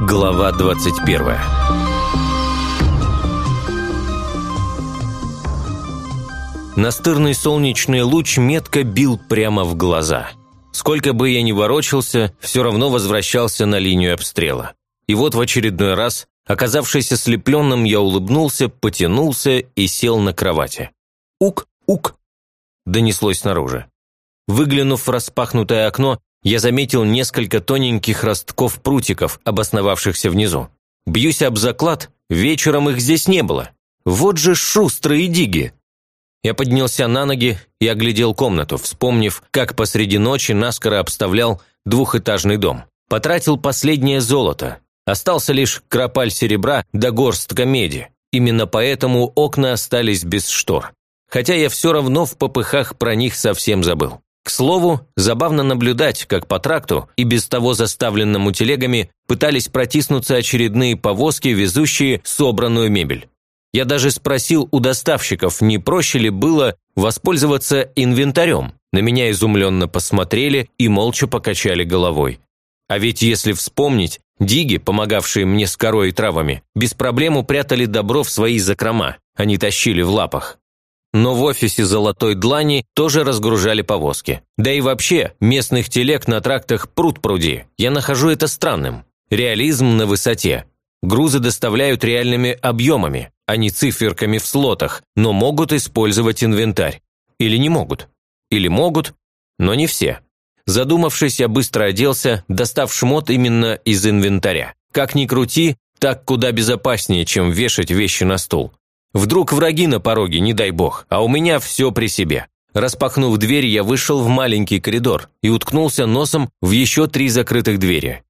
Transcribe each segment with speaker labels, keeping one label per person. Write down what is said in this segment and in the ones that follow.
Speaker 1: Глава 21 Настырный солнечный луч метко бил прямо в глаза. Сколько бы я ни ворочался, все равно возвращался на линию обстрела. И вот в очередной раз, оказавшись ослепленным, я улыбнулся, потянулся и сел на кровати. «Ук! Ук!» – донеслось снаружи. Выглянув в распахнутое окно, я заметил несколько тоненьких ростков прутиков, обосновавшихся внизу. Бьюсь об заклад, вечером их здесь не было. Вот же шустрые диги! Я поднялся на ноги и оглядел комнату, вспомнив, как посреди ночи наскоро обставлял двухэтажный дом. Потратил последнее золото. Остался лишь кропаль серебра да горстка меди. Именно поэтому окна остались без штор. Хотя я все равно в попыхах про них совсем забыл. К слову, забавно наблюдать, как по тракту и без того заставленному телегами пытались протиснуться очередные повозки, везущие собранную мебель. Я даже спросил у доставщиков, не проще ли было воспользоваться инвентарем. На меня изумленно посмотрели и молча покачали головой. А ведь если вспомнить, диги, помогавшие мне с корой и травами, без проблем упрятали добро в свои закрома, они тащили в лапах. Но в офисе «Золотой длани» тоже разгружали повозки. Да и вообще, местных телег на трактах пруд пруди. Я нахожу это странным. Реализм на высоте. Грузы доставляют реальными объемами, а не циферками в слотах, но могут использовать инвентарь. Или не могут. Или могут, но не все. Задумавшись, я быстро оделся, достав шмот именно из инвентаря. Как ни крути, так куда безопаснее, чем вешать вещи на стул. Вдруг враги на пороге, не дай бог, а у меня все при себе. Распахнув дверь, я вышел в маленький коридор и уткнулся носом в еще три закрытых двери.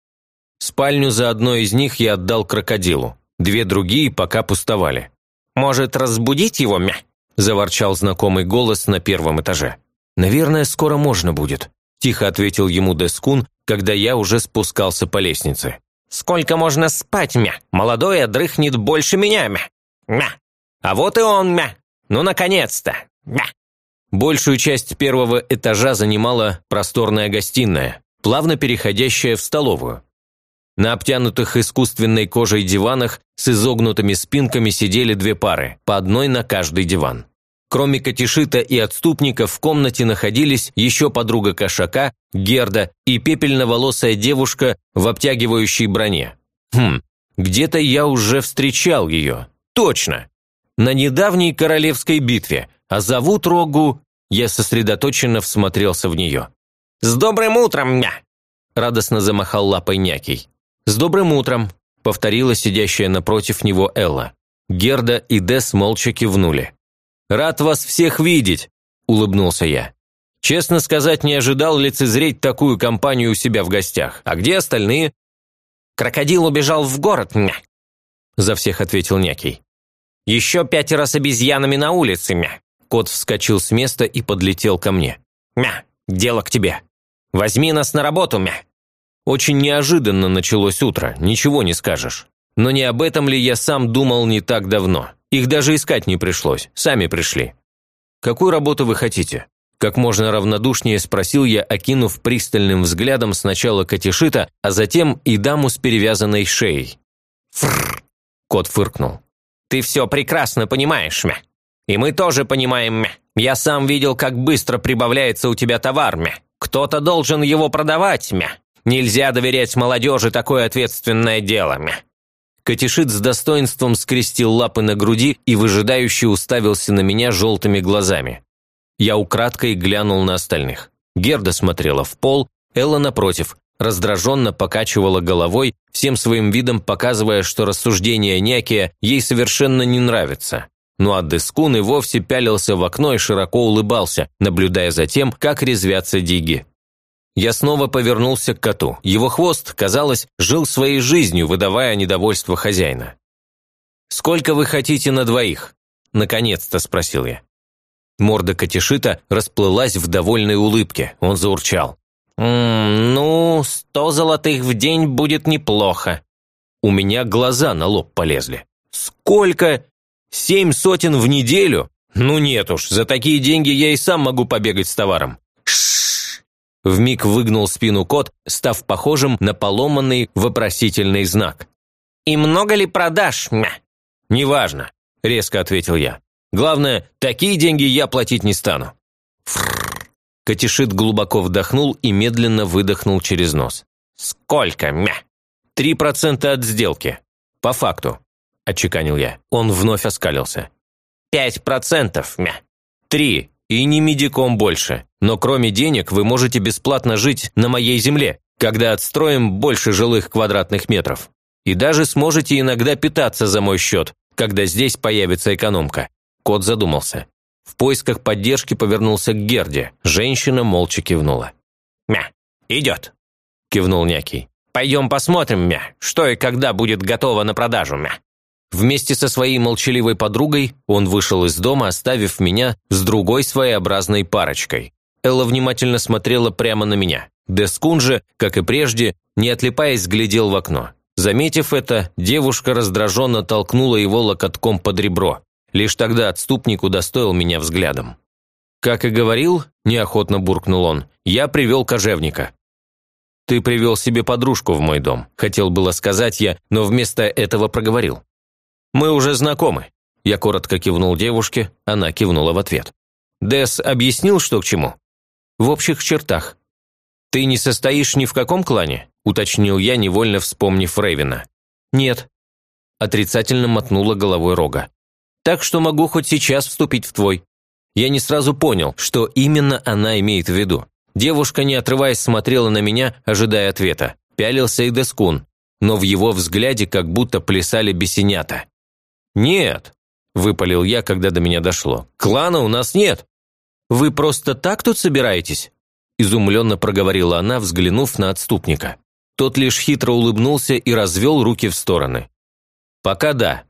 Speaker 1: Спальню за одной из них я отдал крокодилу, две другие пока пустовали. «Может, разбудить его, мя?» – заворчал знакомый голос на первом этаже. «Наверное, скоро можно будет», – тихо ответил ему Дескун, когда я уже спускался по лестнице. «Сколько можно спать, мя? Молодой дрыхнет больше меня, мя! Мя! А вот и он, мя! Ну, наконец-то! Мя!» Большую часть первого этажа занимала просторная гостиная, плавно переходящая в столовую. На обтянутых искусственной кожей диванах с изогнутыми спинками сидели две пары, по одной на каждый диван. Кроме Катишита и отступников в комнате находились еще подруга кошака, Герда и пепельноволосая девушка в обтягивающей броне. Хм, где-то я уже встречал ее. Точно! На недавней королевской битве, а зовут Рогу...» Я сосредоточенно всмотрелся в нее. «С добрым утром, мя!» Радостно замахал лапой Някий. «С добрым утром!» повторила сидящая напротив него Элла. Герда и Дес молча кивнули. «Рад вас всех видеть!» – улыбнулся я. «Честно сказать, не ожидал лицезреть такую компанию у себя в гостях. А где остальные?» «Крокодил убежал в город, мя!» – за всех ответил Някий. Еще пятеро с обезьянами на улице, мя!» Кот вскочил с места и подлетел ко мне. «Мя! Дело к тебе! Возьми нас на работу, мя!» Очень неожиданно началось утро, ничего не скажешь. Но не об этом ли я сам думал не так давно? Их даже искать не пришлось, сами пришли. «Какую работу вы хотите?» Как можно равнодушнее спросил я, окинув пристальным взглядом сначала Катишита, а затем и даму с перевязанной шеей. «Фрррр!» – кот фыркнул. Ты все прекрасно понимаешь, мя. И мы тоже понимаем, мя. Я сам видел, как быстро прибавляется у тебя товар, мя. Кто-то должен его продавать, мя. Нельзя доверять молодежи такое ответственное дело, мя». Катишит с достоинством скрестил лапы на груди и выжидающе уставился на меня желтыми глазами. Я украдкой глянул на остальных. Герда смотрела в пол, Элла напротив, раздраженно покачивала головой, всем своим видом показывая, что рассуждения Някия ей совершенно не нравятся. Ну а Дескун и вовсе пялился в окно и широко улыбался, наблюдая за тем, как резвятся диги. Я снова повернулся к коту. Его хвост, казалось, жил своей жизнью, выдавая недовольство хозяина. «Сколько вы хотите на двоих?» – наконец-то спросил я. Морда Катишита расплылась в довольной улыбке. Он заурчал. «Ммм, ну, сто золотых в день будет неплохо». У меня глаза на лоб полезли. «Сколько? Семь сотен в неделю? «Ну нет уж, за такие деньги я и сам могу побегать с товаром». Вмиг выгнул спину кот, став похожим на поломанный вопросительный знак. «И много ли продаж, мя?» «Неважно», – резко ответил я. «Главное, такие деньги я платить не стану». Фрррр. Катишит глубоко вдохнул и медленно выдохнул через нос. «Сколько, мя?» «Три процента от сделки. По факту», – отчеканил я. Он вновь оскалился. «Пять процентов, мя». «Три. И не медиком больше. Но кроме денег вы можете бесплатно жить на моей земле, когда отстроим больше жилых квадратных метров. И даже сможете иногда питаться за мой счет, когда здесь появится экономка». Кот задумался. В поисках поддержки повернулся к Герде. Женщина молча кивнула. «Мя, идет», – кивнул Някий. «Пойдем посмотрим, мя, что и когда будет готово на продажу, мя». Вместе со своей молчаливой подругой он вышел из дома, оставив меня с другой своеобразной парочкой. Элла внимательно смотрела прямо на меня. Дескун же, как и прежде, не отлипаясь, глядел в окно. Заметив это, девушка раздраженно толкнула его локотком под ребро. Лишь тогда отступник удостоил меня взглядом. «Как и говорил», – неохотно буркнул он, – «я привел кожевника». «Ты привел себе подружку в мой дом», – хотел было сказать я, но вместо этого проговорил. «Мы уже знакомы». Я коротко кивнул девушке, она кивнула в ответ. Дес объяснил, что к чему? В общих чертах. «Ты не состоишь ни в каком клане?» – уточнил я, невольно вспомнив Рейвена. «Нет». Отрицательно мотнула головой Рога. «Так что могу хоть сейчас вступить в твой». Я не сразу понял, что именно она имеет в виду. Девушка, не отрываясь, смотрела на меня, ожидая ответа. Пялился и Дескун, но в его взгляде как будто плясали бесенята. «Нет», – выпалил я, когда до меня дошло. «Клана у нас нет». «Вы просто так тут собираетесь?» – изумленно проговорила она, взглянув на отступника. Тот лишь хитро улыбнулся и развел руки в стороны. «Пока да», –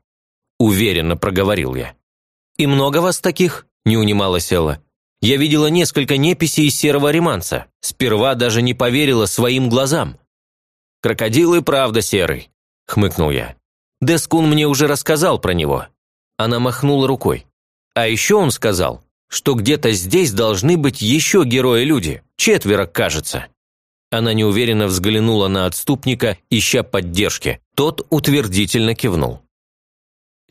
Speaker 1: уверенно проговорил я. «И много вас таких?» – не унималась Элла. «Я видела несколько неписей из серого реманца. Сперва даже не поверила своим глазам». «Крокодил и правда серый», – хмыкнул я. Дескун мне уже рассказал про него». Она махнула рукой. «А еще он сказал, что где-то здесь должны быть еще герои-люди. Четверо, кажется». Она неуверенно взглянула на отступника, ища поддержки. Тот утвердительно кивнул.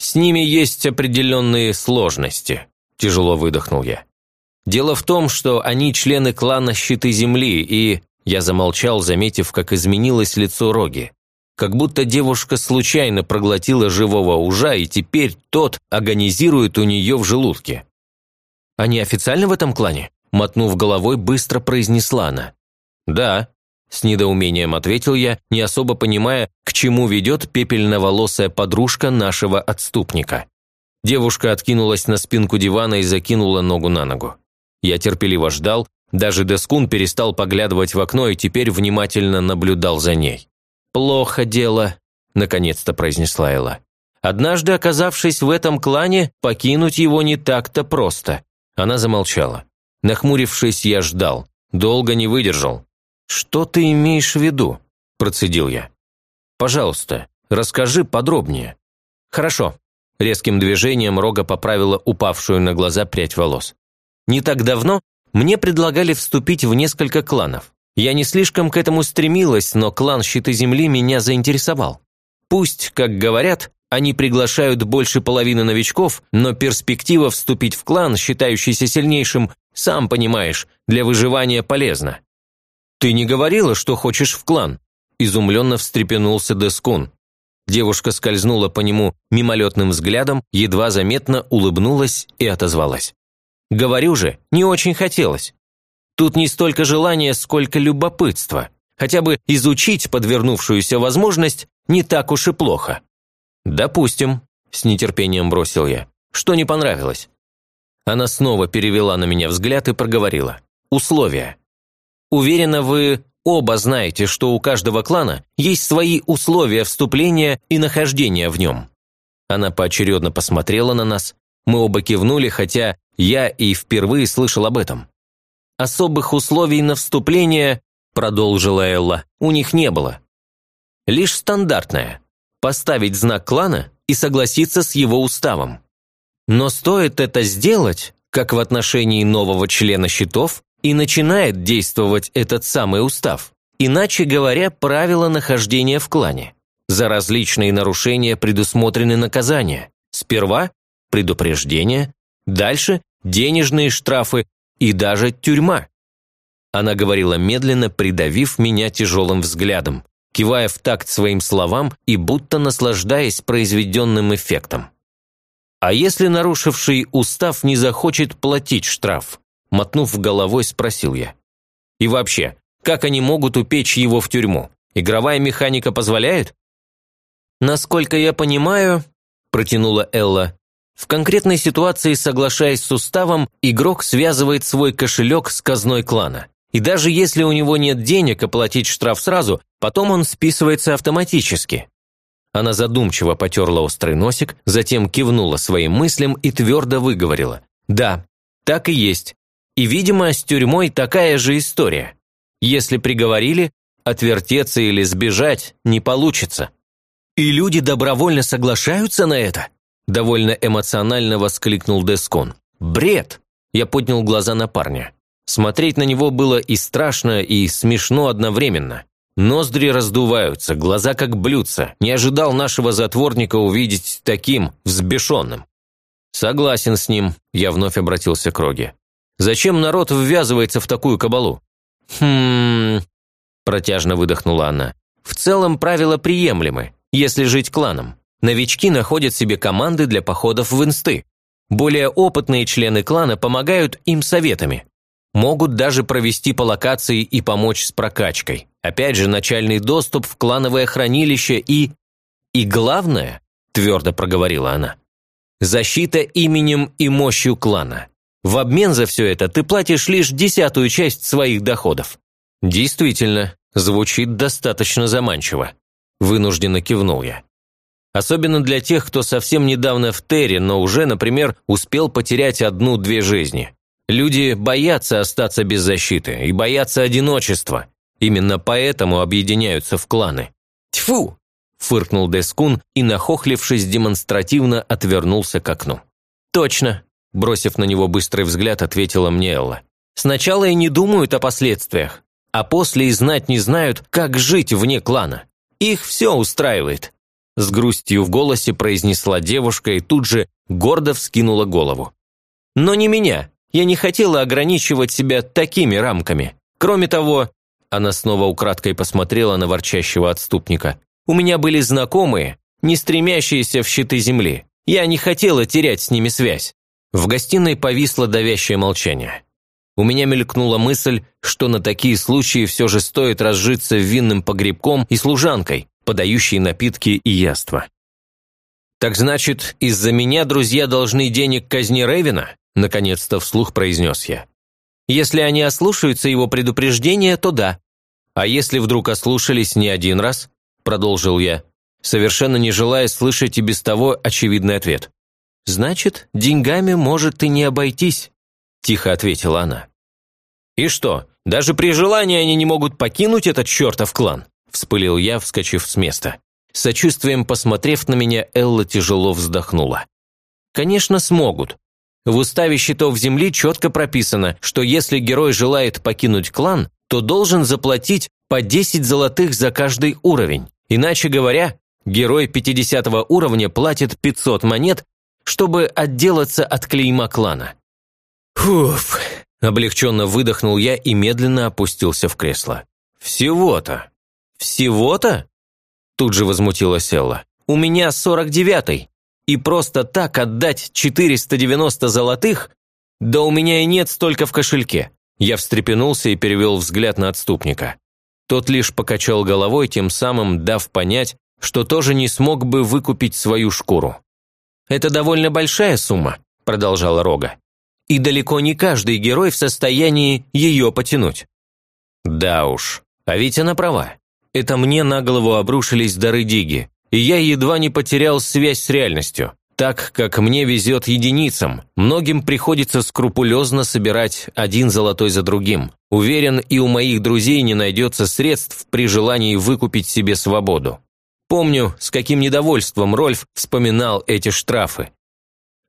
Speaker 1: «С ними есть определенные сложности», – тяжело выдохнул я. «Дело в том, что они члены клана Щиты Земли, и...» Я замолчал, заметив, как изменилось лицо Роги как будто девушка случайно проглотила живого ужа, и теперь тот агонизирует у нее в желудке. «Они официально в этом клане?» Мотнув головой, быстро произнесла она. «Да», – с недоумением ответил я, не особо понимая, к чему ведет пепельноволосая подружка нашего отступника. Девушка откинулась на спинку дивана и закинула ногу на ногу. Я терпеливо ждал, даже Дескун перестал поглядывать в окно и теперь внимательно наблюдал за ней. «Плохо дело», – наконец-то произнесла Элла. «Однажды, оказавшись в этом клане, покинуть его не так-то просто». Она замолчала. Нахмурившись, я ждал. Долго не выдержал. «Что ты имеешь в виду?» – процедил я. «Пожалуйста, расскажи подробнее». «Хорошо». Резким движением Рога поправила упавшую на глаза прядь волос. «Не так давно мне предлагали вступить в несколько кланов. Я не слишком к этому стремилась, но клан Щиты Земли меня заинтересовал. Пусть, как говорят, они приглашают больше половины новичков, но перспектива вступить в клан, считающийся сильнейшим, сам понимаешь, для выживания полезна. «Ты не говорила, что хочешь в клан?» Изумленно встрепенулся Дескун. Девушка скользнула по нему мимолетным взглядом, едва заметно улыбнулась и отозвалась. «Говорю же, не очень хотелось. Тут не столько желание, сколько любопытство. Хотя бы изучить подвернувшуюся возможность не так уж и плохо. «Допустим», – с нетерпением бросил я. «Что не понравилось?» Она снова перевела на меня взгляд и проговорила. «Условия. Уверена, вы оба знаете, что у каждого клана есть свои условия вступления и нахождения в нем». Она поочередно посмотрела на нас. Мы оба кивнули, хотя я и впервые слышал об этом. Особых условий на вступление, продолжила Элла, у них не было. Лишь стандартное – поставить знак клана и согласиться с его уставом. Но стоит это сделать, как в отношении нового члена счетов, и начинает действовать этот самый устав. Иначе говоря, правила нахождения в клане. За различные нарушения предусмотрены наказания. Сперва предупреждение, дальше денежные штрафы и даже тюрьма. Она говорила медленно, придавив меня тяжелым взглядом, кивая в такт своим словам и будто наслаждаясь произведенным эффектом. «А если нарушивший устав не захочет платить штраф?» Мотнув головой, спросил я. «И вообще, как они могут упечь его в тюрьму? Игровая механика позволяет?» «Насколько я понимаю», – протянула Элла, в конкретной ситуации, соглашаясь с уставом, игрок связывает свой кошелек с казной клана. И даже если у него нет денег оплатить штраф сразу, потом он списывается автоматически. Она задумчиво потерла острый носик, затем кивнула своим мыслям и твердо выговорила. «Да, так и есть. И, видимо, с тюрьмой такая же история. Если приговорили, отвертеться или сбежать не получится». «И люди добровольно соглашаются на это?» Довольно эмоционально воскликнул Дескон. «Бред!» Я поднял глаза на парня. Смотреть на него было и страшно, и смешно одновременно. Ноздри раздуваются, глаза как блюдца. Не ожидал нашего затворника увидеть таким, взбешенным. «Согласен с ним», – я вновь обратился к Роге. «Зачем народ ввязывается в такую кабалу?» «Хм...» – протяжно выдохнула она. «В целом правила приемлемы, если жить кланом. Новички находят себе команды для походов в инсты. Более опытные члены клана помогают им советами. Могут даже провести по локации и помочь с прокачкой. Опять же, начальный доступ в клановое хранилище и... И главное, твердо проговорила она, защита именем и мощью клана. В обмен за все это ты платишь лишь десятую часть своих доходов. Действительно, звучит достаточно заманчиво. Вынужденно кивнул я. Особенно для тех, кто совсем недавно в Терре, но уже, например, успел потерять одну-две жизни. Люди боятся остаться без защиты и боятся одиночества. Именно поэтому объединяются в кланы. «Тьфу!» – фыркнул Дескун и, нахохлившись, демонстративно отвернулся к окну. «Точно!» – бросив на него быстрый взгляд, ответила мне Элла. «Сначала и не думают о последствиях, а после и знать не знают, как жить вне клана. Их все устраивает. С грустью в голосе произнесла девушка и тут же гордо вскинула голову. «Но не меня. Я не хотела ограничивать себя такими рамками. Кроме того...» Она снова украдкой посмотрела на ворчащего отступника. «У меня были знакомые, не стремящиеся в щиты земли. Я не хотела терять с ними связь». В гостиной повисло давящее молчание. У меня мелькнула мысль, что на такие случаи все же стоит разжиться винным погребком и служанкой, подающий напитки и яства. «Так значит, из-за меня друзья должны денег казни Рейвена?» Наконец-то вслух произнес я. «Если они ослушаются его предупреждения, то да. А если вдруг ослушались не один раз?» Продолжил я, совершенно не желая слышать и без того очевидный ответ. «Значит, деньгами может и не обойтись», – тихо ответила она. «И что, даже при желании они не могут покинуть этот чертов клан?» – вспылил я, вскочив с места. Сочувствием посмотрев на меня, Элла тяжело вздохнула. «Конечно, смогут. В уставе щитов Земли четко прописано, что если герой желает покинуть клан, то должен заплатить по 10 золотых за каждый уровень. Иначе говоря, герой 50 уровня платит 500 монет, чтобы отделаться от клейма клана. «Фуф!» – облегченно выдохнул я и медленно опустился в кресло. «Всего-то!» «Всего-то?» Тут же возмутилась Элла. «У меня сорок девятый, и просто так отдать 490 золотых? Да у меня и нет столько в кошельке». Я встрепенулся и перевел взгляд на отступника. Тот лишь покачал головой, тем самым дав понять, что тоже не смог бы выкупить свою шкуру. «Это довольно большая сумма», – продолжала Рога. «И далеко не каждый герой в состоянии ее потянуть». «Да уж, а ведь она права. Это мне на голову обрушились дары Диги, и я едва не потерял связь с реальностью. Так как мне везет единицам, многим приходится скрупулезно собирать один золотой за другим. Уверен, и у моих друзей не найдется средств при желании выкупить себе свободу. Помню, с каким недовольством Рольф вспоминал эти штрафы.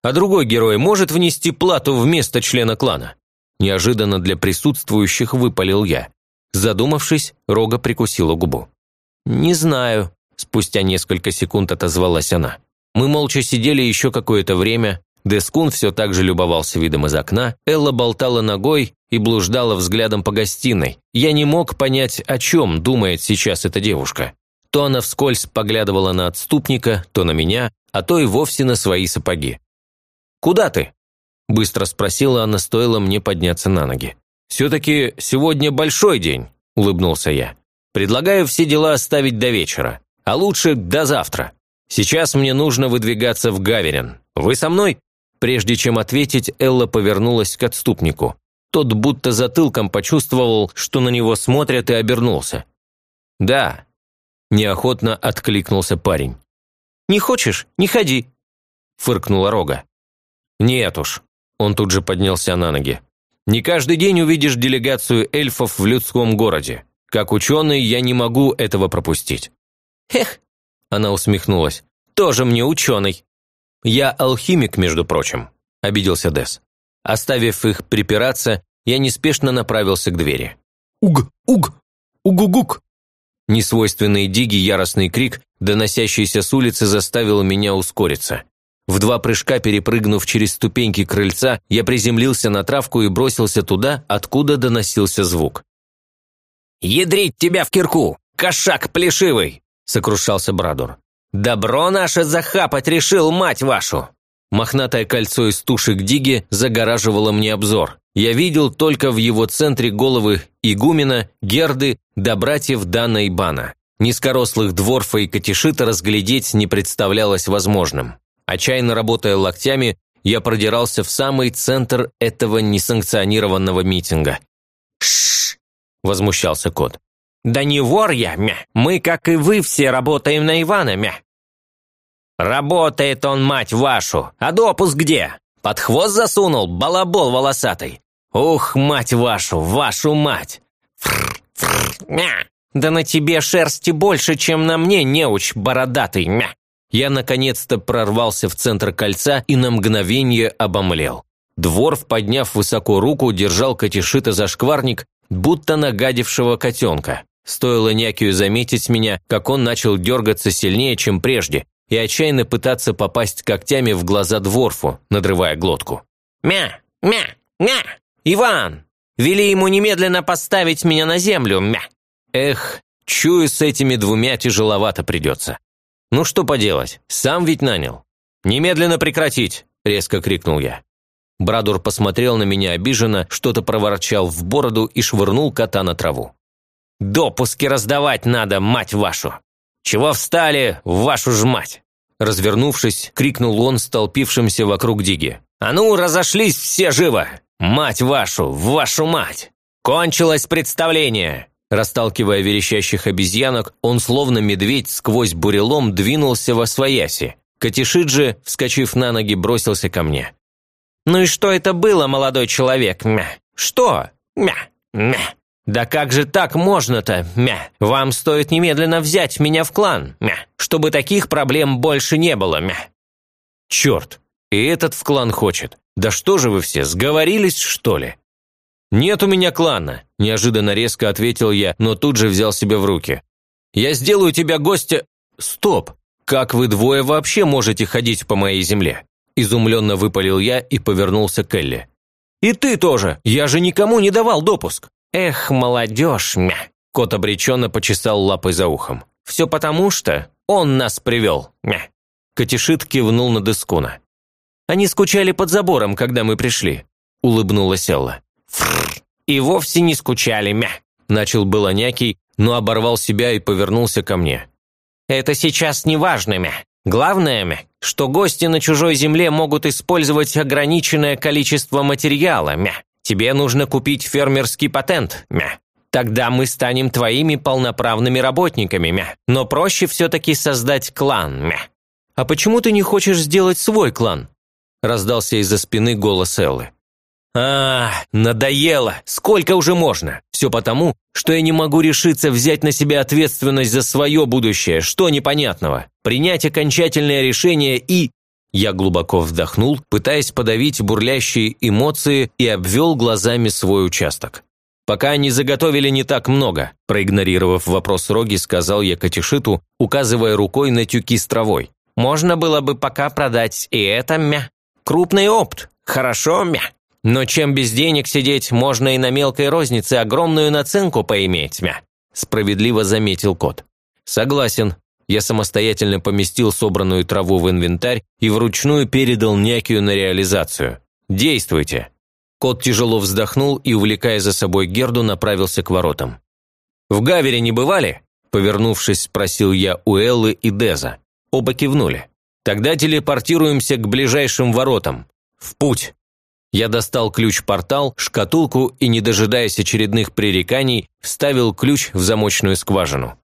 Speaker 1: А другой герой может внести плату вместо члена клана? Неожиданно для присутствующих выпалил я. Задумавшись, Рога прикусила губу. «Не знаю», – спустя несколько секунд отозвалась она. Мы молча сидели еще какое-то время, Дескун все так же любовался видом из окна, Элла болтала ногой и блуждала взглядом по гостиной. Я не мог понять, о чем думает сейчас эта девушка. То она вскользь поглядывала на отступника, то на меня, а то и вовсе на свои сапоги. «Куда ты?» – быстро спросила она, стоило мне подняться на ноги. «Все-таки сегодня большой день», – улыбнулся я. «Предлагаю все дела оставить до вечера, а лучше до завтра. Сейчас мне нужно выдвигаться в Гаверин. Вы со мной?» Прежде чем ответить, Элла повернулась к отступнику. Тот будто затылком почувствовал, что на него смотрят и обернулся. «Да», – неохотно откликнулся парень. «Не хочешь? Не ходи», – фыркнула Рога. «Нет уж», – он тут же поднялся на ноги. «Не каждый день увидишь делегацию эльфов в людском городе. Как ученый я не могу этого пропустить». «Эх», – она усмехнулась, – «тоже мне ученый». «Я алхимик, между прочим», – обиделся Дес. Оставив их припираться, я неспешно направился к двери.
Speaker 2: «Уг! Уг! Угугук!»
Speaker 1: Несвойственный Диги яростный крик, доносящийся с улицы, заставил меня ускориться. В два прыжка перепрыгнув через ступеньки крыльца, я приземлился на травку и бросился туда, откуда доносился звук. «Ядрить тебя в кирку! Кошак плешивый!» – сокрушался Брадур. «Добро наше захапать решил, мать вашу!» Мохнатое кольцо из тушек Диги загораживало мне обзор. Я видел только в его центре головы игумена, Герды да братьев Дана и Бана. Низкорослых дворфа и катишита разглядеть не представлялось возможным. Отчаянно работая локтями, я продирался в самый центр этого несанкционированного митинга. «Шшш!» – возмущался кот. «Да не вор я, мя! Мы, как и вы, все работаем на Ивана, мя!» «Работает он, мать вашу! А допуск где? Под хвост засунул, балабол волосатый! Ух, мать вашу, вашу мать! Фрр, фрр, мя! Да на тебе шерсти больше, чем на мне, неуч бородатый, мя!» Я наконец-то прорвался в центр кольца и на мгновение обомлел. Дворф, подняв высоко руку, держал Катишита за шкварник, будто нагадившего котенка. Стоило Някию заметить меня, как он начал дергаться сильнее, чем прежде, и отчаянно пытаться попасть когтями в глаза Дворфу, надрывая глотку. «Мя! Мя! Мя! Иван! Вели ему немедленно поставить меня на землю, мя!» Эх, чую, с этими двумя тяжеловато придется. Ну что поделать, сам ведь нанял. «Немедленно прекратить!» – резко крикнул я. Брадур посмотрел на меня обиженно, что-то проворчал в бороду и швырнул кота на траву. Допуски раздавать надо, мать вашу! Чего встали, вашу ж мать!» Развернувшись, крикнул он столпившимся вокруг Диги. «А ну, разошлись все живо! Мать вашу, вашу мать! Кончилось представление!» Расталкивая верещащих обезьянок, он словно медведь сквозь бурелом двинулся во свояси. Катишиджи, вскочив на ноги, бросился ко мне. «Ну и что это было, молодой человек, мя? Что? Мя, мя!» «Да как же так можно-то, мя? Вам стоит немедленно взять меня в клан, мя, чтобы таких проблем больше не было, мя». «Черт, и этот в клан хочет. Да что же вы все, сговорились, что ли?» «Нет у меня клана», – неожиданно резко ответил я, но тут же взял себя в руки. «Я сделаю тебя гостя...» «Стоп! Как вы двое вообще можете ходить по моей земле?» Изумленно выпалил я и повернулся к Элли. «И ты тоже! Я же никому не давал допуск!» «Эх, молодежь, мя!» Кот обреченно почесал лапой за ухом. «Все потому что он нас привел, мя!» Катишит кивнул на Дескуна. «Они скучали под забором, когда мы пришли», – улыбнулась Элла. «Фррр, и вовсе не скучали, мя!» Начал было Някий, но оборвал себя и повернулся ко мне. «Это сейчас не важно, мя. Главное, мя, что гости на чужой земле могут использовать ограниченное количество материала, мя. Тебе нужно купить фермерский патент, мя. Тогда мы станем твоими полноправными работниками, мя. Но проще все-таки создать клан, мя. А почему ты не хочешь сделать свой клан? Раздался из-за спины голос Эллы. «А, надоело! Сколько уже можно? Все потому, что я не могу решиться взять на себя ответственность за свое будущее. Что непонятного? Принять окончательное решение и... Я глубоко вдохнул, пытаясь подавить бурлящие эмоции и обвел глазами свой участок. «Пока они заготовили не так много», проигнорировав вопрос Роги, сказал я Катишиту, указывая рукой на тюки с травой. «Можно было бы пока продать и это, мя. Крупный опт. Хорошо, мя. Но чем без денег сидеть, можно и на мелкой рознице огромную наценку поиметь, мя», справедливо заметил кот. «Согласен». Я самостоятельно поместил собранную траву в инвентарь и вручную передал Някию на реализацию. «Действуйте». Кот тяжело вздохнул и, увлекая за собой Герду, направился к воротам. «В Гавере не бывали?» Повернувшись, спросил я у Эллы и Деза. Оба кивнули. «Тогда телепортируемся к ближайшим воротам. В путь!» Я достал ключ-портал, шкатулку и, не дожидаясь очередных пререканий, вставил ключ в замочную скважину.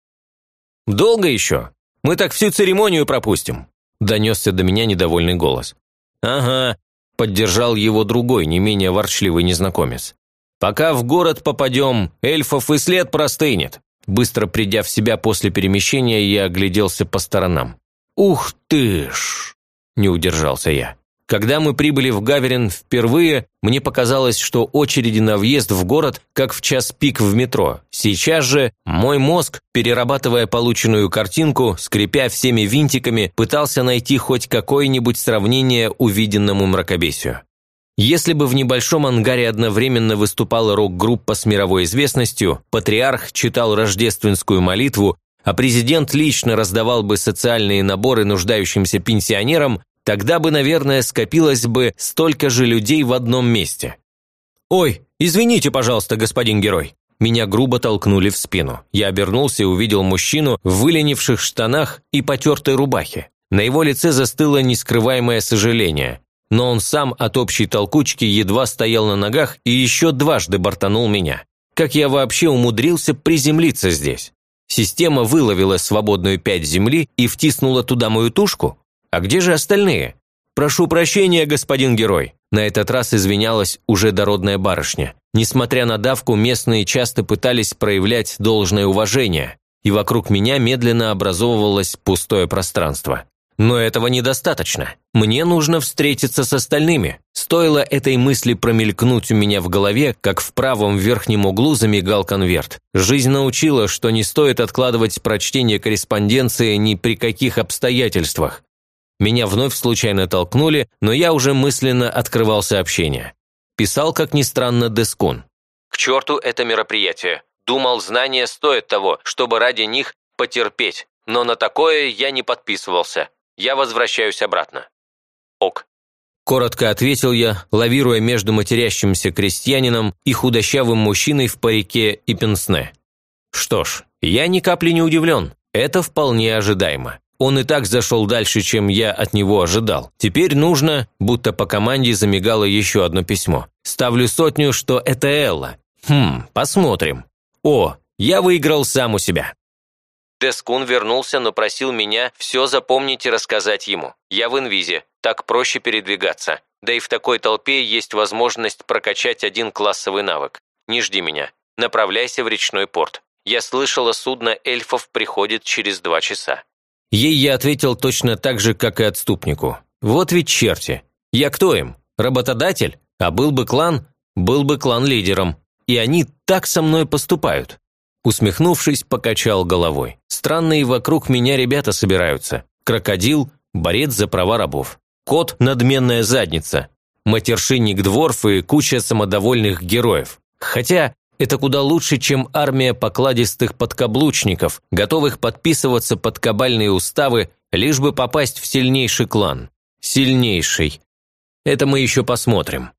Speaker 1: «Долго еще? Мы так всю церемонию пропустим!» Донесся до меня недовольный голос. «Ага, Поддержал его другой, не менее ворчливый незнакомец. «Пока в город попадем, эльфов и след простынет». Быстро придя в себя после перемещения, я огляделся по сторонам. «Ух ты ж!» – не удержался я. Когда мы прибыли в Гаверин впервые, мне показалось, что очереди на въезд в город, как в час пик в метро. Сейчас же мой мозг, перерабатывая полученную картинку, скрипя всеми винтиками, пытался найти хоть какое-нибудь сравнение увиденному мракобесию. Если бы в небольшом ангаре одновременно выступала рок-группа с мировой известностью, патриарх читал рождественскую молитву, а президент лично раздавал бы социальные наборы нуждающимся пенсионерам, Тогда бы, наверное, скопилось бы столько же людей в одном месте. «Ой, извините, пожалуйста, господин герой». Меня грубо толкнули в спину. Я обернулся и увидел мужчину в выленивших штанах и потертой рубахе. На его лице застыло нескрываемое сожаление. Но он сам от общей толкучки едва стоял на ногах и еще дважды бортанул меня. Как я вообще умудрился приземлиться здесь? Система выловила свободную пять земли и втиснула туда мою тушку? А где же остальные? Прошу прощения, господин герой. На этот раз извинялась уже дородная барышня. Несмотря на давку, местные часто пытались проявлять должное уважение, и вокруг меня медленно образовывалось пустое пространство. Но этого недостаточно. Мне нужно встретиться с остальными. Стоило этой мысли промелькнуть у меня в голове, как в правом верхнем углу замигал конверт. Жизнь научила, что не стоит откладывать прочтение корреспонденции ни при каких обстоятельствах. Меня вновь случайно толкнули, но я уже мысленно открывал сообщение. Писал, как ни странно, Дескун. «К черту это мероприятие. Думал, знания стоят того, чтобы ради них потерпеть, но на такое я не подписывался. Я возвращаюсь обратно». «Ок». Коротко ответил я, лавируя между матерящимся крестьянином и худощавым мужчиной в парике и пенсне. Что ж, я ни капли не удивлен. Это вполне ожидаемо. Он и так зашел дальше, чем я от него ожидал. Теперь нужно, будто по команде замигало еще одно письмо. Ставлю сотню, что это Элла. Хм, посмотрим. О, я выиграл сам у себя. Дескун вернулся, но просил меня все запомнить и рассказать ему. Я в инвизе, так проще передвигаться. Да и в такой толпе есть возможность прокачать один классовый навык. Не жди меня. Направляйся в речной порт. Я слышала, судно эльфов приходит через два часа. Ей я ответил точно так же, как и отступнику. Вот ведь черти. Я кто им? Работодатель? А был бы клан, был бы клан лидером. И они так со мной поступают. Усмехнувшись, покачал головой. Странные вокруг меня ребята собираются. Крокодил, борец за права рабов. Кот – надменная задница. Матершинник Дворф и куча самодовольных героев. Хотя это куда лучше, чем армия покладистых подкаблучников, готовых подписываться под кабальные уставы, лишь бы попасть в сильнейший клан. Сильнейший. Это мы еще посмотрим.